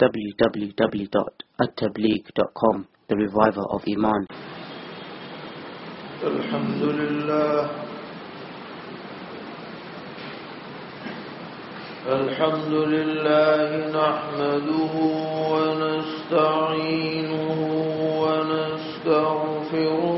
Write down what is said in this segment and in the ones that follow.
www.attableek.com The Reviver of Iman. الحمد لله الحمد لله نحمده ونستعينه ونستغفره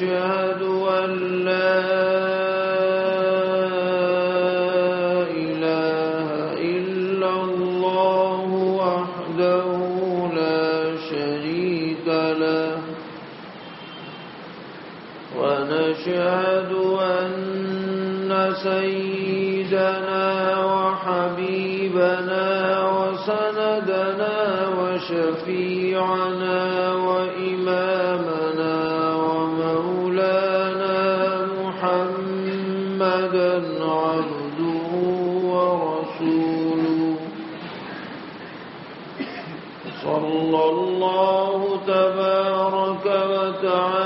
ونشهد أن لا إله إلا الله وحده لا شريك له. ونشهد أن سيدنا وحبيبنا وسندنا وشفيعنا وتعالى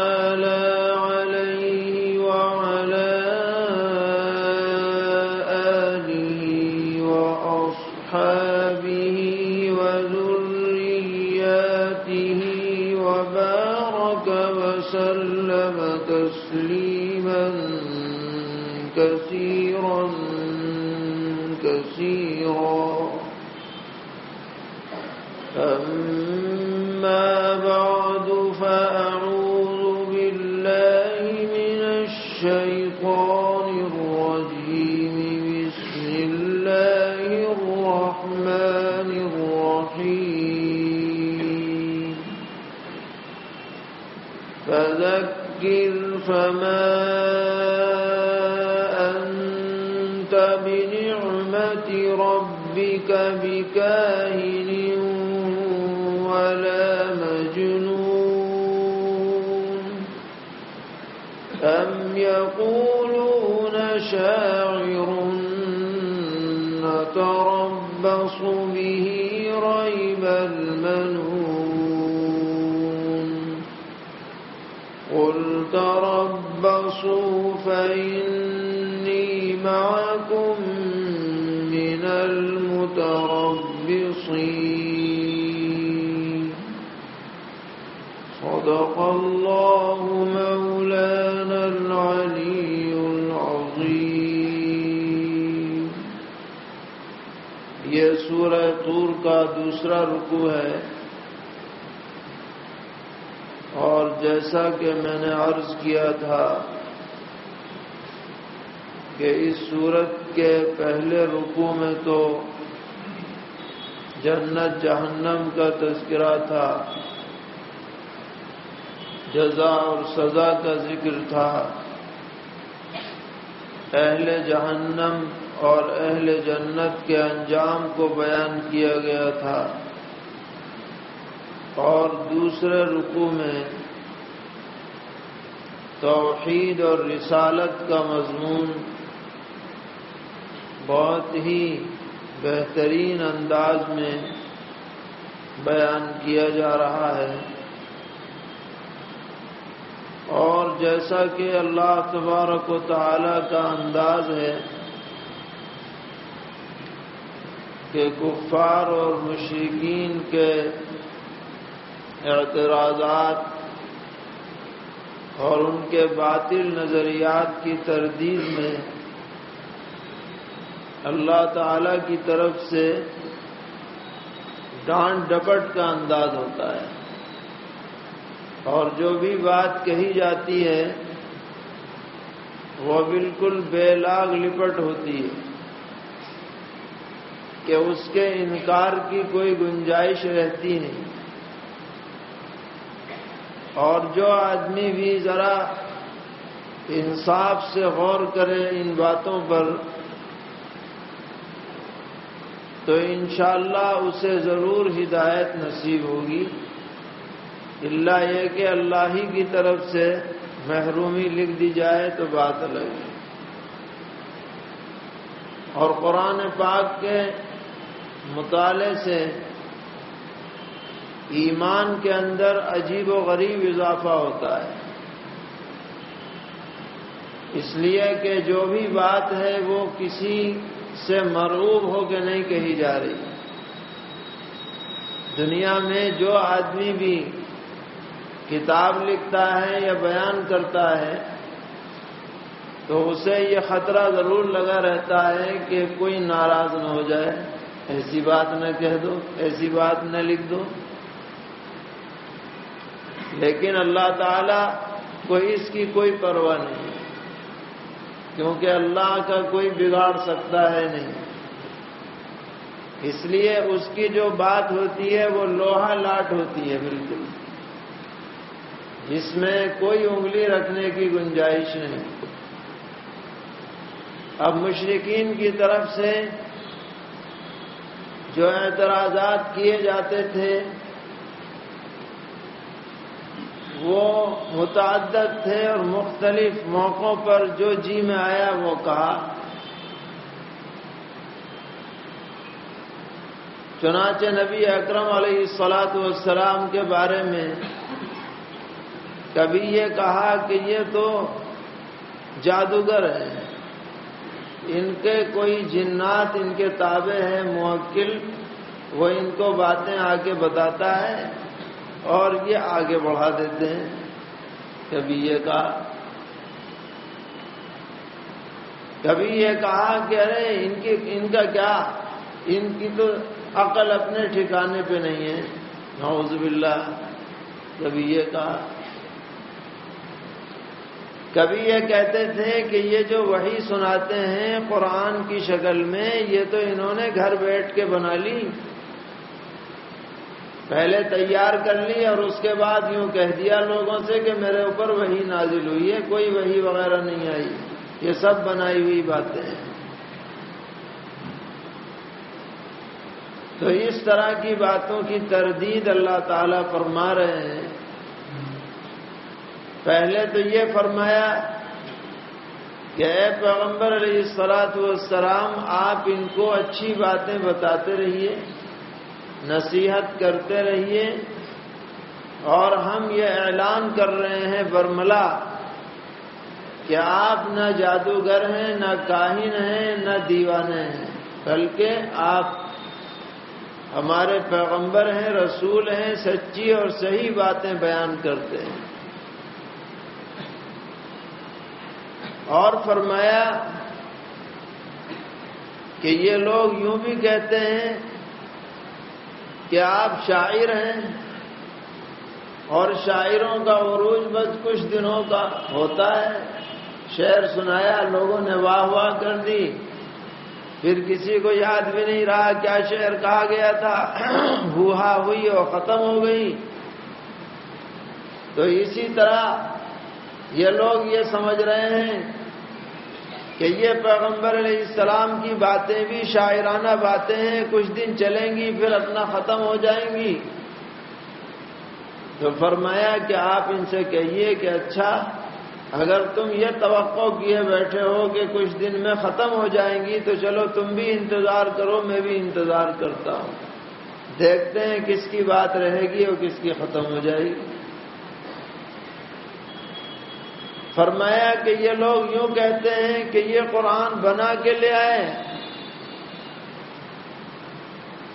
أم يقولون شاعر نتربص به ريب المنون قل تربصوا فإني معكم من المتربصين صدق الله مولانا طور کا دوسرا رکو ہے۔ اور جیسا کہ میں نے عرض کیا تھا کہ اس سورت کے پہلے رکو میں تو جنت جہنم کا تذکرہ تھا، جزا اور سزا کا ذکر تھا۔ اہل جہنم اور اہل جنت کے انجام کو بیان کیا گیا تھا۔ اور دوسرے رکو میں توحید اور رسالت کا مضمون بہت ہی بہترین انداز میں بیان کیا جا رہا ہے۔ اور جیسا کہ اللہ تبارک و تعالی کا انداز ہے کہ کفار اور مشرقین کے اعتراضات اور ان کے باطل نظریات کی تردید میں اللہ تعالی کی طرف سے ڈانٹ ڈپٹ کا انداز ہوتا ہے۔ اور جو بھی بات کہی جاتی ہے وہ بالکل بے لاگ لپٹ ہوتی ہے۔ کہ اس کے انکار کی کوئی گنجائش رہتی نہیں۔ اور جو آدمی بھی ذرا انصاف سے غور کرے ان باتوں پر، تو انشاءاللہ اسے ضرور ہدایت نصیب ہوگی۔ اللہ یہ کہ اللہ ہی کی طرف سے محرومی لکھ دی جائے تو بات الگ ہے۔ اور قرآن پاک کے مطالعے سے ایمان کے اندر عجیب و غریب اضافہ ہوتا ہے۔ اس لیے کہ جو بھی بات ہے وہ کسی سے مرعوب ہو کے نہیں کہی جا رہی۔ دنیا میں جو آدمی بھی کتاب لکھتا ہے یا بیان کرتا ہے تو اسے یہ خطرہ ضرور لگا رہتا ہے کہ کوئی ناراض نہ ہو جائے۔ ایسی بات نہ کہہ دو، ایسی بات نہ لکھ دو۔ لیکن اللہ تعالی کو اس کی کوئی پرواہ نہیں۔ کیونکہ اللہ کا کوئی بگاڑ سکتا ہے نہیں۔ اس لیے اس کی جو بات ہوتی ہے وہ لوہا لاٹ ہوتی ہے بالکل۔ جس میں کوئی انگلی رکھنے کی گنجائش نہیں۔ اب مشرقین کی طرف سے جو اعتراضات کیے جاتے تھے، وہ متعدد تھے اور مختلف موقعوں پر جو جی میں آیا، وہ کہا، چنانچہ نبی اکرم علیہ السلاۃ والسلام کے بارے میں کبھی یہ کہا کہ یہ تو جادوگر ہیں۔ ان کے کوئی جنات ان کے تابع ہیں، موکل، وہ ان کو باتیں آگے بتاتا ہے اور یہ آگے بڑھا دیتے ہیں۔ کبھی یہ کہا، کبھی یہ کہا کہ ارے، ان کی، ان کا کیا؟ ان کی تو عقل اپنے ٹھکانے پہ نہیں ہے۔ نعوذ باللہ، کبھی یہ کہا کبھی یہ کہتے تھے کہ یہ جو وہی سناتے ہیں قرآن کی شکل میں، یہ تو انہوں نے گھر بیٹھ کے بنا لی۔ پہلے تیار کر لی اور اس کے بعد یوں کہہ دیا لوگوں سے کہ میرے اوپر وہی نازل ہوئی ہے، کوئی وہی وغیرہ نہیں آئی۔ یہ سب بنائی ہوئی باتیں ہیں۔ تو اس طرح کی باتوں کی تردید اللہ تعالی فرما رہے ہیں۔ پہلے تو یہ فرمایا کہ اے پیغمبر علیہ السلاط والسلام، آپ ان کو اچھی باتیں بتاتے رہیے، نصیحت کرتے رہیے، اور ہم یہ اعلان کر رہے ہیں برملا کہ آپ نہ جادوگر ہیں، نہ کاہن ہیں، نہ دیوانے ہیں، بلکہ آپ ہمارے پیغمبر ہیں، رسول ہیں، سچی اور صحیح باتیں بیان کرتے ہیں۔ اور فرمایا کہ یہ لوگ یوں بھی کہتے ہیں کہ آپ شاعر ہیں اور شاعروں کا عروج بس کچھ دنوں کا ہوتا ہے۔ شعر سنایا، لوگوں نے واہ واہ کر دی۔ پھر کسی کو یاد بھی نہیں رہا کیا شعر کہا گیا تھا۔ ہوا ہوئی اور ختم ہو گئی۔ تو اسی طرح یہ لوگ یہ سمجھ رہے ہیں کہ یہ پیغمبر علیہ السلام کی باتیں بھی شاعرانہ باتیں ہیں، کچھ دن چلیں گی، پھر اپنا ختم ہو جائیں گی۔ تو فرمایا کہ آپ ان سے کہیے کہ اچھا اگر تم یہ توقع کیے بیٹھے ہو کہ کچھ دن میں ختم ہو جائیں گی، تو چلو تم بھی انتظار کرو، میں بھی انتظار کرتا ہوں۔ دیکھتے ہیں کس کی بات رہے گی اور کس کی ختم ہو جائے گی۔ فرمایا کہ یہ لوگ یوں کہتے ہیں کہ یہ قرآن بنا کے لے آئے۔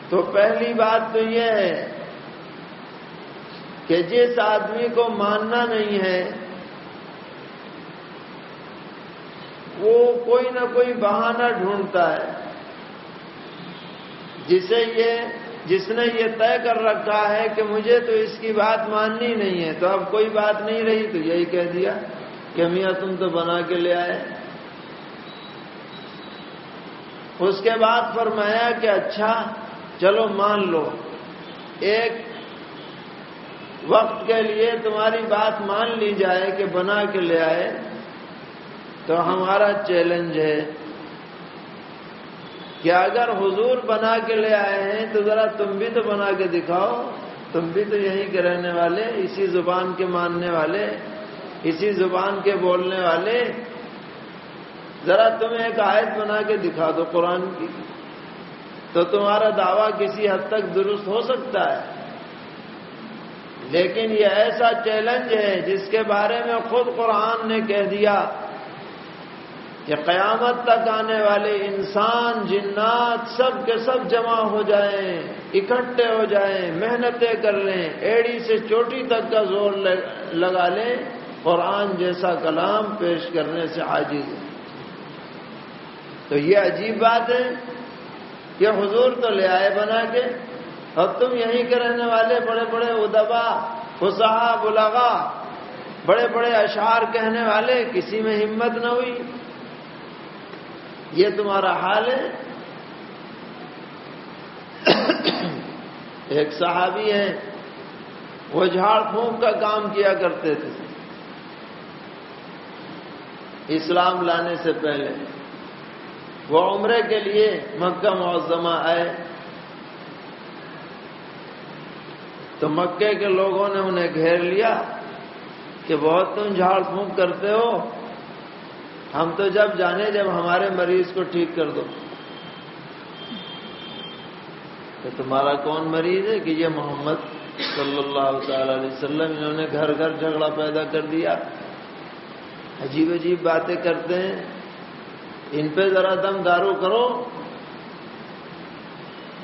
تو پہلی بات تو یہ ہے کہ جس آدمی کو ماننا نہیں ہے، وہ کوئی نہ کوئی بہانہ ڈھونڈتا ہے۔ جسے یہ، جس نے یہ طے کر رکھا ہے کہ مجھے تو اس کی بات ماننی نہیں ہے، تو اب کوئی بات نہیں رہی تو یہی کہہ دیا۔ کہ میاں تم تو بنا کے لے آئے؟ اس کے بعد فرمایا کہ اچھا چلو مان لو، ایک وقت کے لیے تمہاری بات مان لی جائے کہ بنا کے لے آئے، تو ہمارا چیلنج ہے کہ اگر حضور بنا کے لے آئے ہیں تو ذرا تم بھی تو بنا کے دکھاؤ، تم بھی تو یہیں کے رہنے والے، اسی زبان کے ماننے والے اسی زبان کے بولنے والے، ذرا تم ایک آیت بنا کے دکھا دو قرآن کی۔ تو تمہارا دعویٰ کسی حد تک درست ہو سکتا ہے۔ لیکن یہ ایسا چیلنج ہے جس کے بارے میں خود قرآن نے کہہ دیا کہ قیامت تک آنے والے انسان، جنات سب کے سب جمع ہو جائیں، اکٹھے ہو جائیں، محنتیں کر لیں، ایڑی سے چوٹی تک کا زور لگا لیں۔ قرآن جیسا کلام پیش کرنے سے عاجز ہے۔ تو یہ عجیب بات ہے کہ حضور تو لے آئے بنا کے اور تم یہیں کے رہنے والے بڑے بڑے ادبا خسا بلاغا، بڑے بڑے اشعار کہنے والے، کسی میں ہمت نہ ہوئی۔ یہ تمہارا حال ہے۔ ایک صحابی ہے وہ جھاڑ پھونک کا کام کیا کرتے تھے۔ اسلام لانے سے پہلے۔ وہ عمرے کے لیے مکہ معظمہ آئے۔ تو مکے کے لوگوں نے انہیں گھیر لیا کہ بہت تم جھاڑ پھونک کرتے ہو۔ ہم تو جب جانے جب ہمارے مریض کو ٹھیک کر دو۔ تو تمہارا کون مریض ہے کہ یہ محمد صلی اللہ تعالی علیہ وسلم، انہوں نے گھر گھر جھگڑا پیدا کر دیا؟ عجیب عجیب باتیں کرتے ہیں۔ ان پہ ذرا دم دارو کرو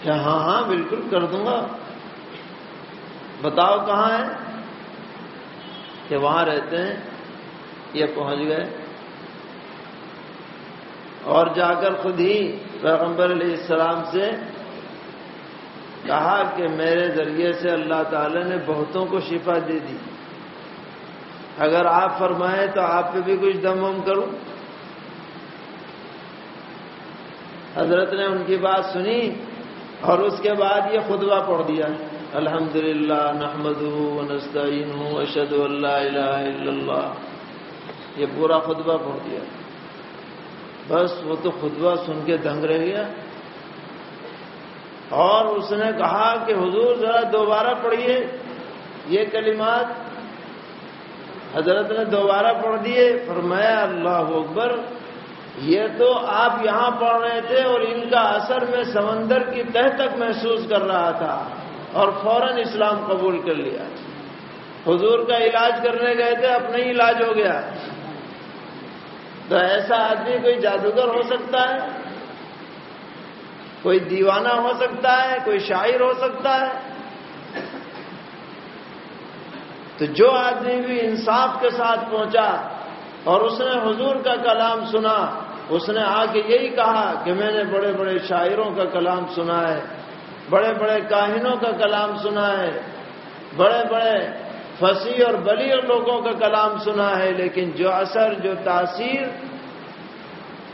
کہ ہاں ہاں بالکل کر دوں گا۔ بتاؤ کہاں ہے کہ وہاں رہتے ہیں یہ پہنچ گئے۔ اور جا کر خود ہی پیغمبر علیہ السلام سے کہا کہ میرے ذریعے سے اللہ تعالی نے بہتوں کو شفا دے دی۔ اگر آپ فرمائیں تو آپ پہ بھی کچھ دم وم کروں۔ حضرت نے ان کی بات سنی اور اس کے بعد یہ خطبہ پڑھ دیا۔ الحمد للہ نحمد نستعین اشد اللہ الہ الا اللہ۔ یہ پورا خطبہ پڑھ دیا۔ بس وہ تو خطبہ سن کے دنگ رہ گیا۔ اور اس نے کہا کہ حضور ذرا دوبارہ پڑھیے۔ یہ کلمات حضرت نے دوبارہ پڑھ دیے، فرمایا، اللہ اکبر، یہ تو آپ یہاں پڑھ رہے تھے اور ان کا اثر میں سمندر کی تہ تک محسوس کر رہا تھا اور فوراً اسلام قبول کر لیا۔ حضور کا علاج کرنے گئے تھے اپنا ہی علاج ہو گیا۔ تو ایسا آدمی کوئی جادوگر ہو سکتا ہے؟ کوئی دیوانہ ہو سکتا ہے؟ کوئی شاعر ہو سکتا ہے؟ تو جو آدمی بھی انصاف کے ساتھ پہنچا اور اس نے حضور کا کلام سنا، اس نے آ کے یہی کہا کہ میں نے بڑے بڑے شاعروں کا کلام سنا ہے، بڑے بڑے کاہنوں کا کلام سنا ہے، بڑے بڑے فصیح اور بلی لوگوں کا کلام سنا ہے، لیکن جو اثر، جو تاثیر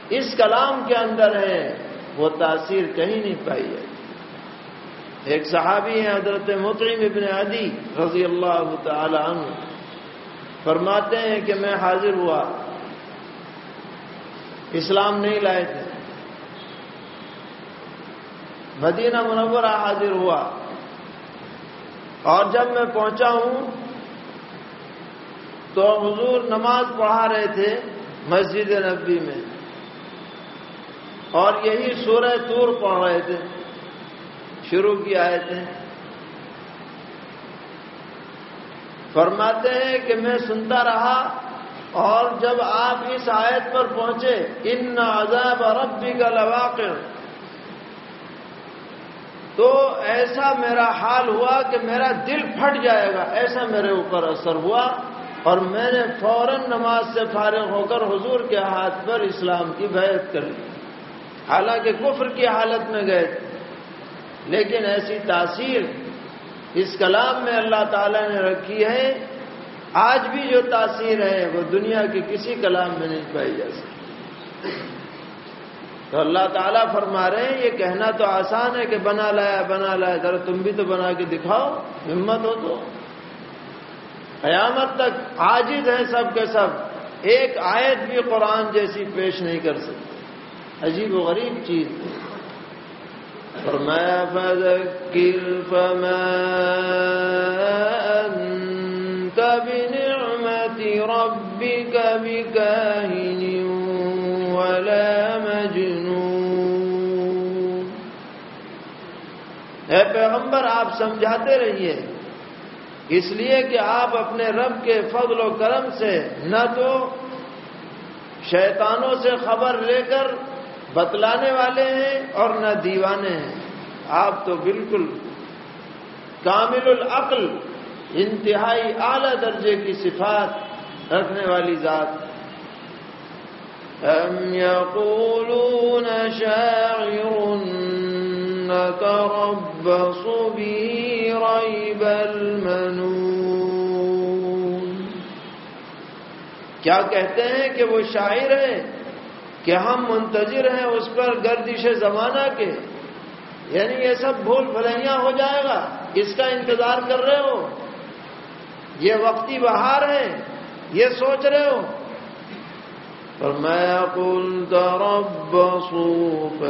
اس کلام کے اندر ہے، وہ تاثیر کہیں نہیں پائی ہے۔ ایک صحابی ہے حضرت مطعم ابن عدی رضی اللہ تعالی عنہ۔ فرماتے ہیں کہ میں حاضر ہوا۔ اسلام نہیں لائے تھے۔ مدینہ منورہ حاضر ہوا۔ اور جب میں پہنچا ہوں، تو حضور نماز پڑھا رہے تھے مسجد نبی میں۔ اور یہی سورہ تور پڑھ رہے تھے۔ شروع کی آئے تھے فرماتے ہیں کہ میں سنتا رہا اور جب آپ اس آیت پر پہنچے، ان عذاب ربی کا لواقع تو ایسا میرا حال ہوا کہ میرا دل پھٹ جائے گا، ایسا میرے اوپر اثر ہوا اور میں نے فوراً نماز سے فارغ ہو کر حضور کے ہاتھ پر اسلام کی بیعت کر لی۔ حالانکہ کفر کی حالت میں گئے تھے۔ لیکن ایسی تاثیر اس کلام میں اللہ تعالی نے رکھی ہے، آج بھی جو تاثیر ہے وہ دنیا کے کسی کلام میں نہیں پائی جا سکتی۔ تو اللہ تعالیٰ فرما رہے ہیں، یہ کہنا تو آسان ہے کہ بنا لایا بنا لایا، ذرا تم بھی تو بنا کے دکھاؤ، ہمت ہو تو۔ قیامت تک عاجز ہیں سب کے سب، ایک آیت بھی قرآن جیسی پیش نہیں کر سکتے۔ عجیب و غریب چیز۔ فرمایا فذکر فما انت بنعمت ربك بكاهن ولا مجنون. اے پیغمبر، آپ سمجھاتے رہیے، اس لیے کہ آپ اپنے رب کے فضل و کرم سے نہ تو شیطانوں سے خبر لے کر بتلانے والے ہیں اور نہ دیوانے ہیں۔ آپ تو بالکل کامل العقل، انتہائی اعلی درجے کی صفات رکھنے والی ذات۔ ام یقولون شاعر نتربص به ریب المنون۔ کیا کہتے ہیں کہ وہ شاعر ہے؟ کہ ہم منتظر ہیں اس پر گردش زمانہ کے۔ یعنی یہ سب بھول بھلیاں ہو جائے گا۔ اس کا انتظار کر رہے ہو۔ یہ وقتی بہار ہے یہ سوچ رہے ہو۔ پر میں کل رب سوپ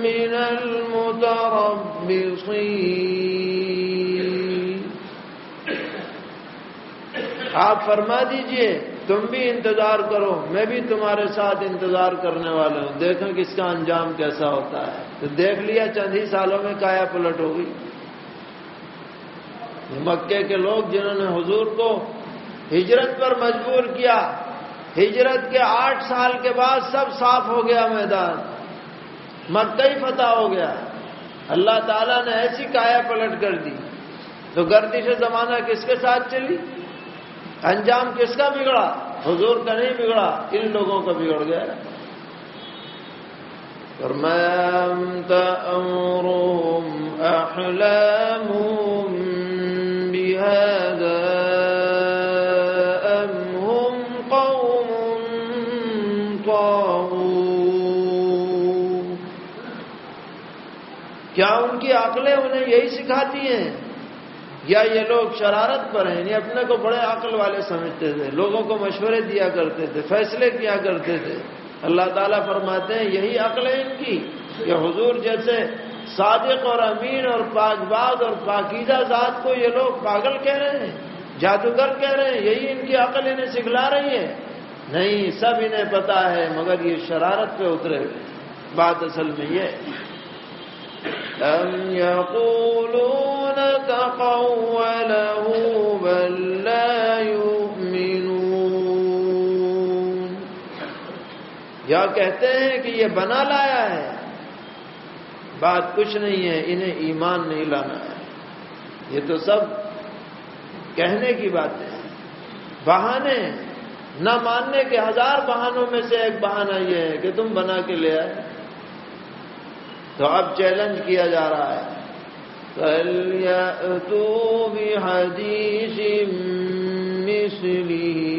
من المتربصين۔ آپ فرما دیجیے، تم بھی انتظار کرو، میں بھی تمہارے ساتھ انتظار کرنے والا ہوں۔ دیکھیں کس کا انجام کیسا ہوتا ہے۔ تو دیکھ لیا، چند ہی سالوں میں کایا پلٹ ہو گئی۔ مکے کے لوگ جنہوں نے حضور کو ہجرت پر مجبور کیا، ہجرت کے آٹھ سال کے بعد سب صاف ہو گیا میدان۔ مکہ ہی فتح ہو گیا۔ اللہ تعالیٰ نے ایسی کایا پلٹ کر دی۔ تو گردش زمانہ کس کے ساتھ چلی؟ انجام کس کا بگڑا؟ حضور کا نہیں بگڑا، ان لوگوں کا بگڑ گیا۔ قوم کیا ان کی عقلیں انہیں یہی سکھاتی ہیں؟ یا یہ لوگ شرارت پر ہیں یعنی اپنے کو بڑے عقل والے سمجھتے تھے، لوگوں کو مشورے دیا کرتے تھے، فیصلے کیا کرتے تھے۔ اللہ تعالیٰ فرماتے ہیں، یہی عقل ہے ان کی کہ حضور جیسے صادق اور امین اور پاک باز اور پاکیزہ ذات کو یہ لوگ پاگل کہہ رہے ہیں، جادوگر کہہ رہے ہیں، یہی ان کی عقل انہیں سکھلا رہی ہے۔ نہیں، سب انہیں پتا ہے، مگر یہ شرارت پہ اترے۔ ہوئے بات اصل میں یہ أم يقولون تقوله بل لا يؤمنون۔ یا کہتے ہیں کہ یہ بنا لایا ہے۔ بات کچھ نہیں ہے، انہیں ایمان نہیں لانا ہے۔ یہ تو سب کہنے کی باتیں ہیں بہانے، نہ ماننے کے ہزار بہانوں میں سے ایک بہانہ یہ ہے کہ تم بنا کے لے آئے۔ تو اب چیلنج کیا جا رہا ہے۔ تو بھی حدیث مسلی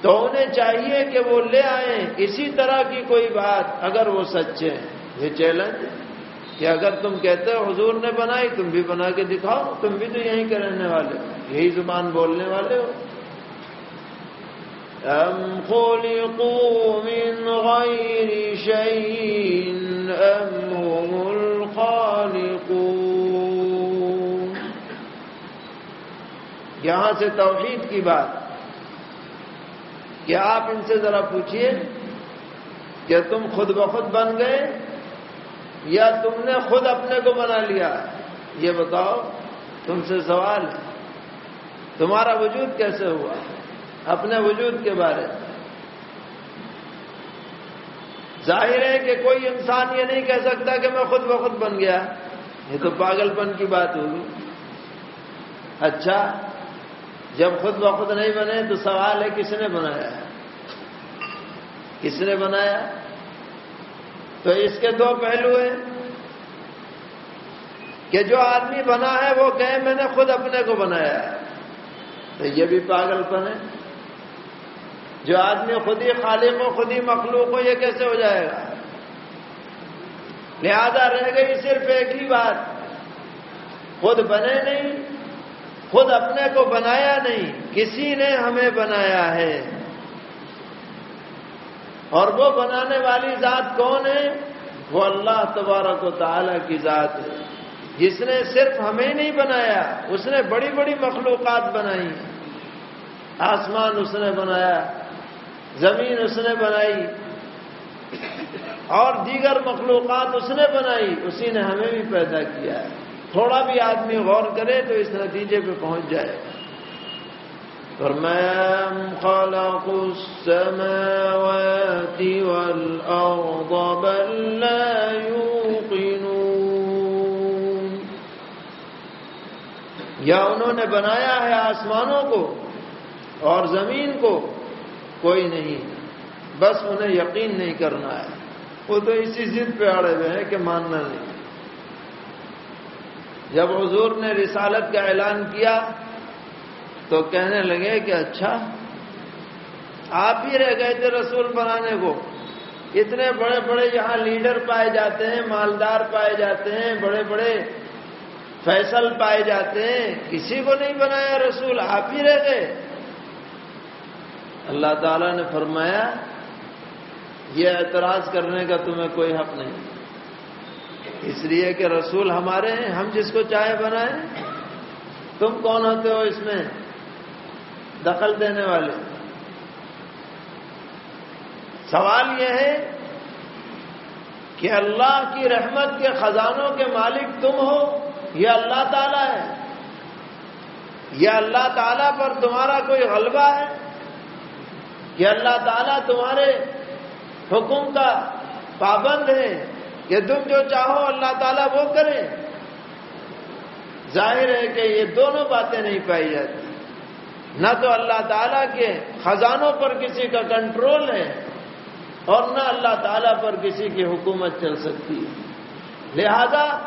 تو انہیں چاہیے کہ وہ لے آئیں۔ اسی طرح کی کوئی بات اگر وہ سچے ہیں یہ چیلنج کہ اگر تم کہتے ہو حضور نے بنائی، تم بھی بنا کے دکھاؤ، تم بھی تو یہیں کے رہنے والے ہو۔ یہی زبان بولنے والے ہو۔ ام خلقوا من غیر شیء ام هم الخالقون۔ یہاں سے توحید کی بات۔ کیا آپ ان سے ذرا پوچھئے کہ تم خود بخود بن گئے یا تم نے خود اپنے کو بنا لیا یہ بتاؤ، تم سے سوال ہے۔ تمہارا وجود کیسے ہوا؟ اپنے وجود کے بارے۔ میں ظاہر ہے کہ کوئی انسان یہ نہیں کہہ سکتا کہ میں خود بخود بن گیا۔ یہ تو پاگل پن کی بات ہوگی۔ اچھا جب خود بخود نہیں بنے تو سوال ہے، کس نے بنایا کس نے بنایا؟ تو اس کے دو پہلو ہیں کہ جو آدمی بنا ہے وہ کہے میں نے خود اپنے کو بنایا ہے۔ تو یہ بھی پاگل پن ہے۔ جو آدمی خود ہی خالق ہو، خود ہی مخلوق ہو، یہ کیسے ہو جائے گا؟ لہذا رہ گئی صرف ایک ہی بات۔ خود بنے نہیں، خود اپنے کو بنایا نہیں، کسی نے ہمیں بنایا ہے۔ اور وہ بنانے والی ذات کون ہے؟ وہ اللہ تبارک و تعالی کی ذات ہے۔ جس نے صرف ہمیں نہیں بنایا، اس نے بڑی بڑی مخلوقات بنائی۔ آسمان اس نے بنایا، زمین اس نے بنائی، اور دیگر مخلوقات اس نے بنائی۔ اسی نے ہمیں بھی پیدا کیا ہے۔ تھوڑا بھی آدمی غور کرے تو اس نتیجے پہ پہنچ جائے۔ گا خلق السماوات والأرض بل لا يوقنون۔ یا انہوں نے بنایا ہے آسمانوں کو اور زمین کو، کوئی نہیں، بس انہیں یقین نہیں کرنا ہے۔ وہ تو اسی ضد پہ اڑے ہوئے ہیں کہ ماننا نہیں۔ جب حضور نے رسالت کا اعلان کیا تو کہنے لگے کہ اچھا آپ ہی رہ گئے تھے رسول بنانے کو۔ اتنے بڑے بڑے یہاں لیڈر پائے جاتے ہیں، مالدار پائے جاتے ہیں، بڑے بڑے فیصل پائے جاتے ہیں۔ کسی کو نہیں بنایا رسول، آپ ہی رہ گئے۔ اللہ تعالی نے فرمایا، یہ اعتراض کرنے کا تمہیں کوئی حق نہیں۔ اس لیے کہ رسول ہمارے ہیں، ہم جس کو چاہے بنائیں۔ تم کون ہوتے ہو اس میں؟ دخل دینے والے۔ سوال یہ ہے کہ اللہ کی رحمت کے خزانوں کے مالک تم ہو، یہ اللہ تعالیٰ ہے۔ یہ اللہ تعالیٰ پر تمہارا کوئی غلبہ ہے؟ کہ اللہ تعالیٰ تمہارے حکم کا پابند ہے؟ کہ تم جو چاہو اللہ تعالیٰ وہ کرے۔ ظاہر ہے کہ یہ دونوں باتیں نہیں پائی جاتی۔ نہ تو اللہ تعالیٰ کے خزانوں پر کسی کا کنٹرول ہے اور نہ اللہ تعالیٰ پر کسی کی حکومت چل سکتی ہے۔ لہذا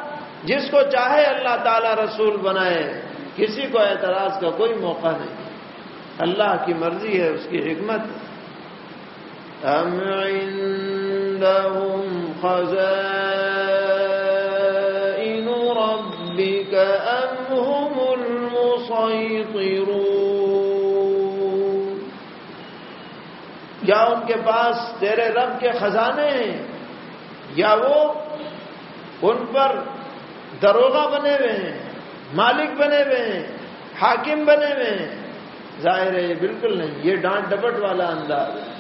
جس کو چاہے اللہ تعالیٰ رسول بنائے، کسی کو اعتراض کا کوئی موقع نہیں۔ اللہ کی مرضی ہے، اس کی حکمت ام عندهم خزائن ربك ام هم المسيطرون؟ یا ان کے پاس تیرے رب کے خزانے ہیں، یا وہ ان پر دروگا بنے ہوئے ہیں، مالک بنے ہوئے ہیں، حاکم بنے ہوئے ہیں۔ ظاہر ہے یہ بالکل نہیں، یہ ڈانٹ ڈپٹ والا انداز ہے۔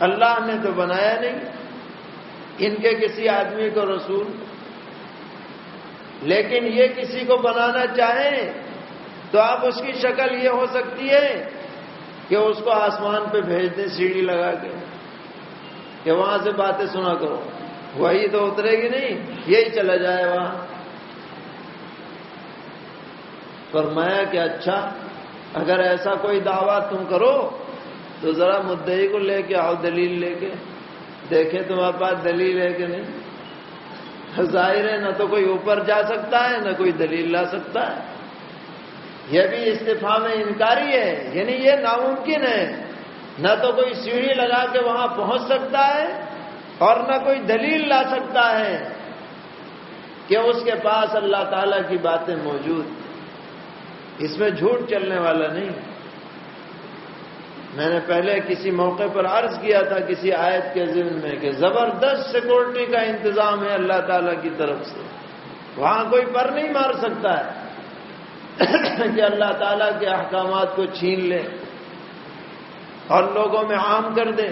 اللہ نے تو بنایا نہیں۔ ان کے کسی آدمی کو رسول لیکن یہ کسی کو بنانا چاہیں تو آپ اس کی شکل یہ ہو سکتی ہے کہ اس کو آسمان پہ بھیج دیں، سیڑھی لگا کے، کہ وہاں سے باتیں سنا کرو۔ وہی تو اترے گی نہیں، یہی چلا جائے وہاں۔ فرمایا کہ اچھا اگر ایسا کوئی دعویٰ تم کرو تو ذرا مدعی کو لے کے آؤ، دلیل لے کے۔ دیکھیں تمہارے پاس دلیل ہے کہ نہیں؟ ظاہر ہے، نہ تو کوئی اوپر جا سکتا ہے، نہ کوئی دلیل لا سکتا ہے۔ یہ بھی استفا میں انکاری ہے یعنی یہ ناممکن ہے۔ نہ تو کوئی سیڑھی لگا کے وہاں پہنچ سکتا ہے اور نہ کوئی دلیل لا سکتا ہے کہ اس کے پاس اللہ تعالی کی باتیں موجود۔ اس میں جھوٹ چلنے والا نہیں۔ میں نے پہلے کسی موقع پر عرض کیا تھا کسی آیت کے ذمن میں کہ زبردست سیکورٹی کا انتظام ہے اللہ تعالی کی طرف سے۔ وہاں کوئی پر نہیں مار سکتا ہے کہ اللہ تعالیٰ کے احکامات کو چھین لے اور لوگوں میں عام کر دے۔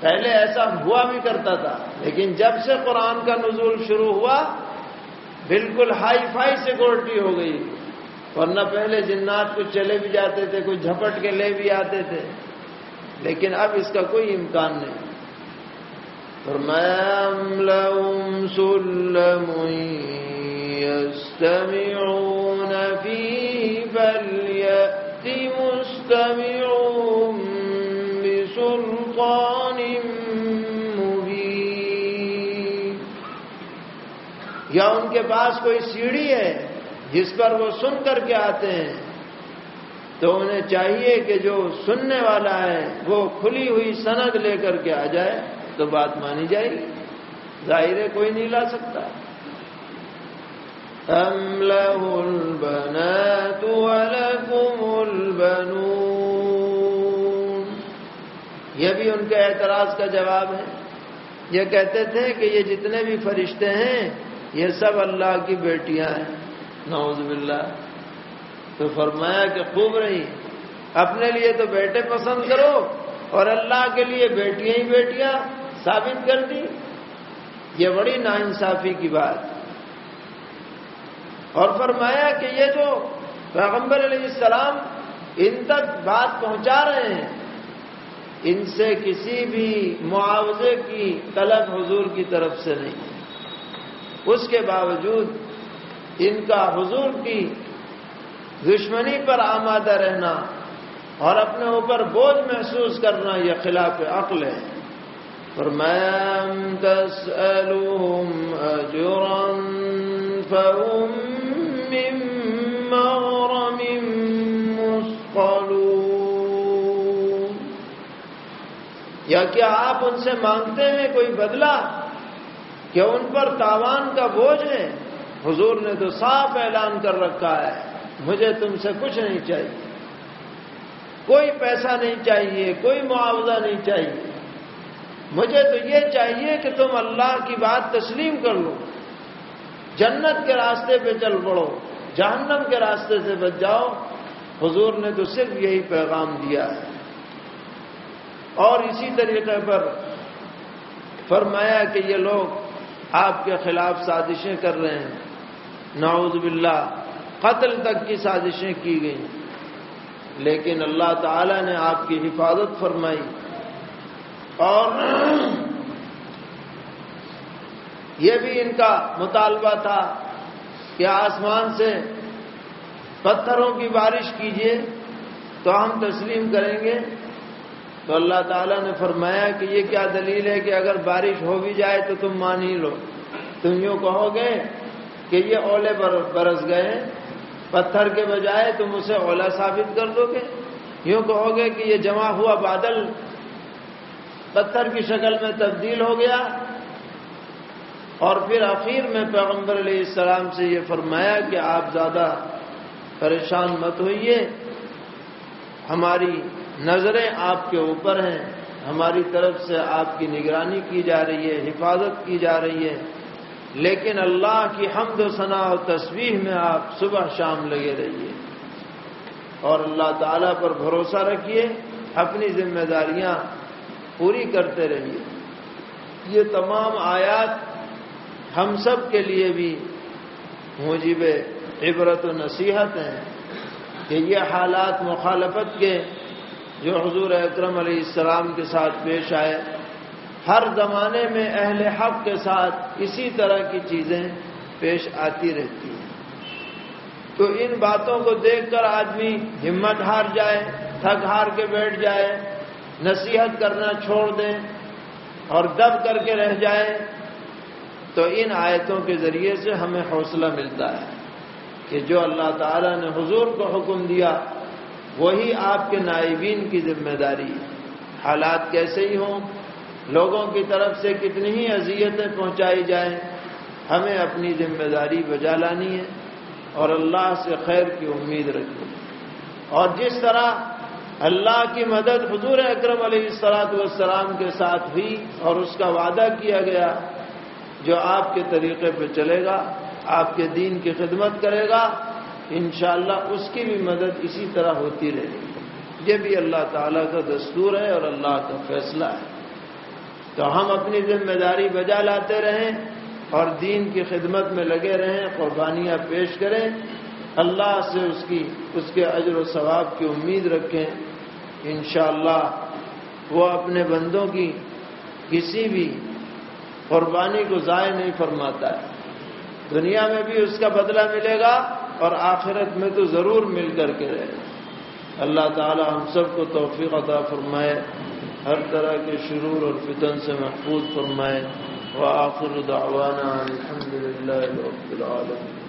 پہلے ایسا ہوا بھی کرتا تھا، لیکن جب سے قرآن کا نزول شروع ہوا، بالکل ہائی فائی سیکورٹی ہو گئی۔ ورنہ پہلے جنات کچھ چلے بھی جاتے تھے کچھ جھپٹ کے لے بھی آتے تھے۔ لیکن اب اس کا کوئی امکان نہیں۔ فيه فليتفكر بسلطان مبين یا ان کے پاس کوئی سیڑھی ہے؟ جس پر وہ سن کر کے آتے ہیں، تو انہیں چاہیے کہ جو سننے والا ہے، وہ کھلی ہوئی سند لے کر کے آ جائے، تو بات مانی جائے گی۔ ظاہر ہے کوئی نہیں لا سکتا۔ أم له البنات ولكم البنون۔ یہ بھی ان کے اعتراض کا جواب ہے۔ یہ کہتے تھے کہ یہ جتنے بھی فرشتے ہیں، یہ سب اللہ کی بیٹیاں ہیں۔ نعوذ باللہ۔ تو فرمایا کہ خوب رہی۔ اپنے لیے تو بیٹے پسند کرو اور اللہ کے لیے بیٹیاں ہی بیٹیاں ثابت کر دی۔ یہ بڑی ناانصافی کی بات۔ اور فرمایا کہ یہ جو پیغمبر علیہ السلام ان تک بات پہنچا رہے ہیں، ان سے کسی بھی معاوضے کی طلب حضور کی طرف سے نہیں۔ اس کے باوجود ان کا حضور کی دشمنی پر آمادہ رہنا اور اپنے اوپر بوجھ محسوس کرنا یہ خلاف عقل ہے۔ فرمایا تسألهم أجرا فهم مغرم مثقلون یا کیا آپ ان سے مانگتے ہیں کوئی بدلہ کہ ان پر تاوان کا بوجھ ہے؟ حضور نے تو صاف اعلان کر رکھا ہے، مجھے تم سے کچھ نہیں چاہیے۔ کوئی پیسہ نہیں چاہیے، کوئی معاوضہ نہیں چاہیے۔ مجھے تو یہ چاہیے کہ تم اللہ کی بات تسلیم کر لو۔ جنت کے راستے پہ چل پڑو، جہنم کے راستے سے بچ جاؤ۔ حضور نے تو صرف یہی پیغام دیا ہے۔ اور اسی طریقے پر فرمایا کہ یہ لوگ آپ کے خلاف سازشیں کر رہے ہیں۔ نعوذ باللہ، قتل تک کی سازشیں کی گئیں۔ لیکن اللہ تعالی نے آپ کی حفاظت فرمائی۔ اور یہ بھی ان کا مطالبہ تھا کہ آسمان سے پتھروں کی بارش کیجیے تو ہم تسلیم کریں گے۔ تو اللہ تعالیٰ نے فرمایا کہ یہ کیا دلیل ہے کہ اگر بارش ہو بھی جائے تو تم مان ہی لو تم یوں کہو گے کہ یہ اولے برس گئے، پتھر کے بجائے تم اسے اولا ثابت کر دو گے۔ یوں کہو گے کہ یہ جمع ہوا بادل پتھر کی شکل میں تبدیل ہو گیا۔ اور پھر آخر میں پیغمبر علیہ السلام سے یہ فرمایا کہ آپ زیادہ پریشان مت ہوئیے۔ ہماری نظریں آپ کے اوپر ہیں، ہماری طرف سے آپ کی نگرانی کی جا رہی ہے، حفاظت کی جا رہی ہے۔ لیکن اللہ کی حمد و ثناء و تصویر میں آپ صبح شام لگے رہیے اور اللہ تعالیٰ پر بھروسہ رکھیے، اپنی ذمہ داریاں پوری کرتے رہیے۔ یہ تمام آیات ہم سب کے لیے بھی موجب عبرت و نصیحت ہیں کہ یہ حالات مخالفت کے جو حضور اکرم علیہ السلام کے ساتھ پیش آئے۔ ہر زمانے میں اہل حق کے ساتھ اسی طرح کی چیزیں پیش آتی رہتی ہیں۔ تو ان باتوں کو دیکھ کر آدمی ہمت ہار جائے، تھک ہار کے بیٹھ جائے، نصیحت کرنا چھوڑ دیں اور دب کر کے رہ جائے، تو ان آیتوں کے ذریعے سے ہمیں حوصلہ ملتا ہے کہ جو اللہ تعالیٰ نے حضور کو حکم دیا، وہی آپ کے نائبین کی ذمہ داری حالات کیسے ہی ہوں لوگوں کی طرف سے کتنی ہی اذیتیں پہنچائی جائیں، ہمیں اپنی ذمہ داری بجا لانی ہے اور اللہ سے خیر کی امید رکھیں اور جس طرح اللہ کی مدد حضور اکرم علیہ السلاط والسلام کے ساتھ ہوئی اور اس کا وعدہ کیا گیا، جو آپ کے طریقے پہ چلے گا، آپ کے دین کی خدمت کرے گا، انشاءاللہ اس کی بھی مدد اسی طرح ہوتی رہے گی۔ یہ بھی اللہ تعالیٰ کا دستور ہے اور اللہ کا فیصلہ ہے۔ تو ہم اپنی ذمہ داری بجا لاتے رہیں اور دین کی خدمت میں لگے رہیں، قربانیاں پیش کریں۔ اللہ سے اس کی، اس کے اجر و ثواب کی امید رکھیں۔ انشاءاللہ وہ اپنے بندوں کی کسی بھی قربانی کو ضائع نہیں فرماتا ہے۔ دنیا میں بھی اس کا بدلہ ملے گا اور آخرت میں تو ضرور مل کر کے رہے۔ گا اللہ تعالی ہم سب کو توفیق عطا فرمائے۔ ہر طرح کے شرور اور فتن سے محفوظ فرمائے وآخر دعوانا الحمد للہ رب العالمين